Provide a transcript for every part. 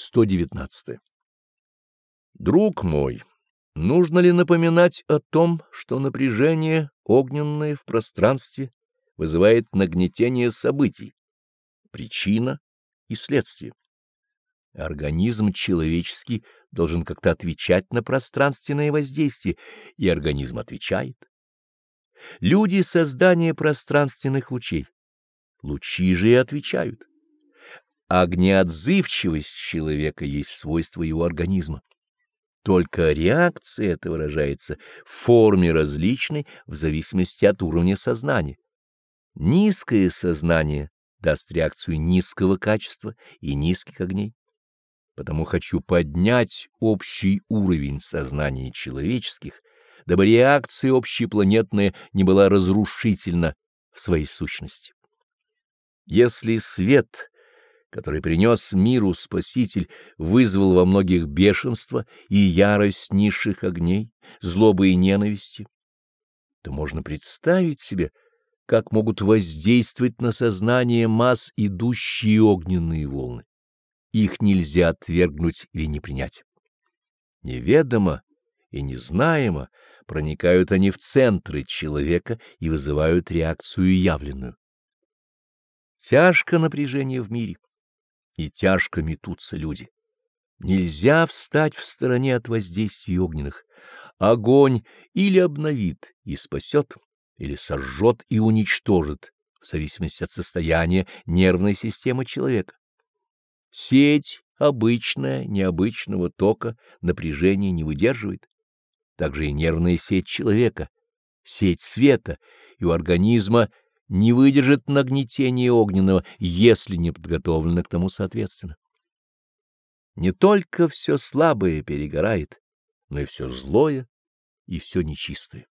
119. Друг мой, нужно ли напоминать о том, что напряжение огненное в пространстве вызывает нагнетение событий, причина и следствие? Организм человеческий должен как-то отвечать на пространственное воздействие, и организм отвечает. Люди — создание пространственных лучей. Лучи же и отвечают. Огнеотзывчивость человека есть свойство его организма. Только реакция это выражается в форме различной в зависимости от уровня сознания. Низкое сознание даст реакцию низкого качества и низких огней. Потому хочу поднять общий уровень сознания человеческих, дабы реакция общепланетная не была разрушительна в своей сущности. Если свет который принес миру Спаситель, вызвал во многих бешенство и ярость низших огней, злобы и ненависти, то можно представить себе, как могут воздействовать на сознание масс идущие огненные волны. Их нельзя отвергнуть или не принять. Неведомо и незнаемо проникают они в центры человека и вызывают реакцию явленную. Тяжко напряжение в мире и тяжко метутся люди. Нельзя встать в стороне от воздействий огненных. Огонь или обновит и спасет, или сожжет и уничтожит, в зависимости от состояния нервной системы человека. Сеть обычная, необычного тока напряжения не выдерживает. Также и нервная сеть человека, сеть света, и у организма не выдержит нагнетения огненного, если не подготовлено к тому соответственно. Не только все слабое перегорает, но и все злое и все нечистое.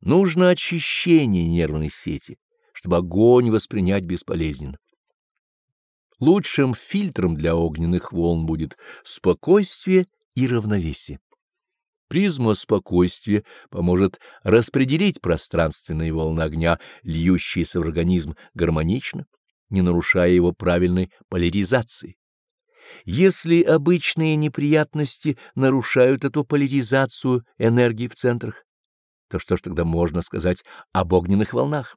Нужно очищение нервной сети, чтобы огонь воспринять бесполезненно. Лучшим фильтром для огненных волн будет спокойствие и равновесие. Призма спокойствия поможет распределить пространственные волны огня, льющиеся в организм гармонично, не нарушая его правильной поляризации. Если обычные неприятности нарушают эту поляризацию энергии в центрах, то что ж тогда можно сказать об огненных волнах?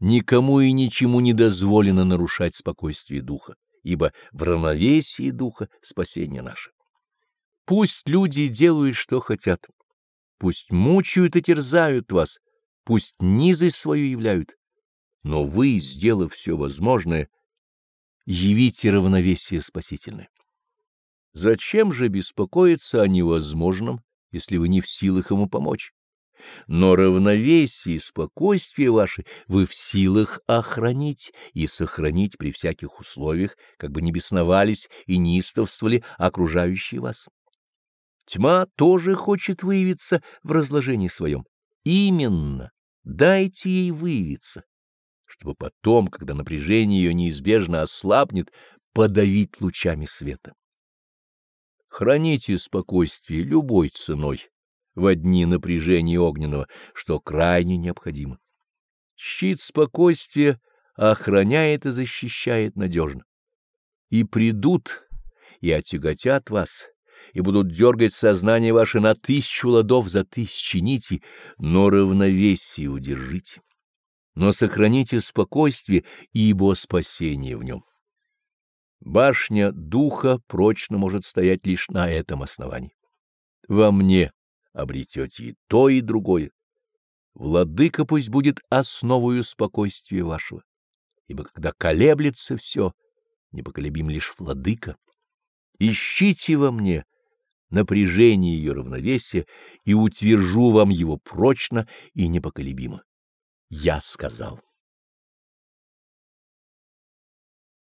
Никому и ничему не дозволено нарушать спокойствие духа, ибо в равновесии духа спасение наше. Пусть люди делают, что хотят. Пусть мучают и терзают вас, пусть низость свою являют. Но вы, сделав все возможное, явите равновесие спасительное. Зачем же беспокоиться о невозможном, если вы не в силах ему помочь? Но равновесие и спокойствие ваши вы в силах охранить и сохранить при всяких условиях, как бы не бесновались и неистовствовали окружающие вас. Тьма тоже хочет выявиться в разложении своем. Именно, дайте ей выявиться, чтобы потом, когда напряжение ее неизбежно ослабнет, подавить лучами света. Храните спокойствие любой ценой в дни напряжения огненного, что крайне необходимо. Щит спокойствия охраняет и защищает надежно. И придут, и отяготят вас, и будут дергать сознание ваше на тысячу ладов за тысячи нитей, но равновесие удержите. Но сохраните спокойствие, ибо спасение в нем. Башня духа прочно может стоять лишь на этом основании. Во мне обретете и то, и другое. Владыка пусть будет основою спокойствия вашего, ибо когда колеблется все, непоколебим лишь владыка. Ищите во мне напряжение ее равновесия и утвержу вам его прочно и непоколебимо. Я сказал.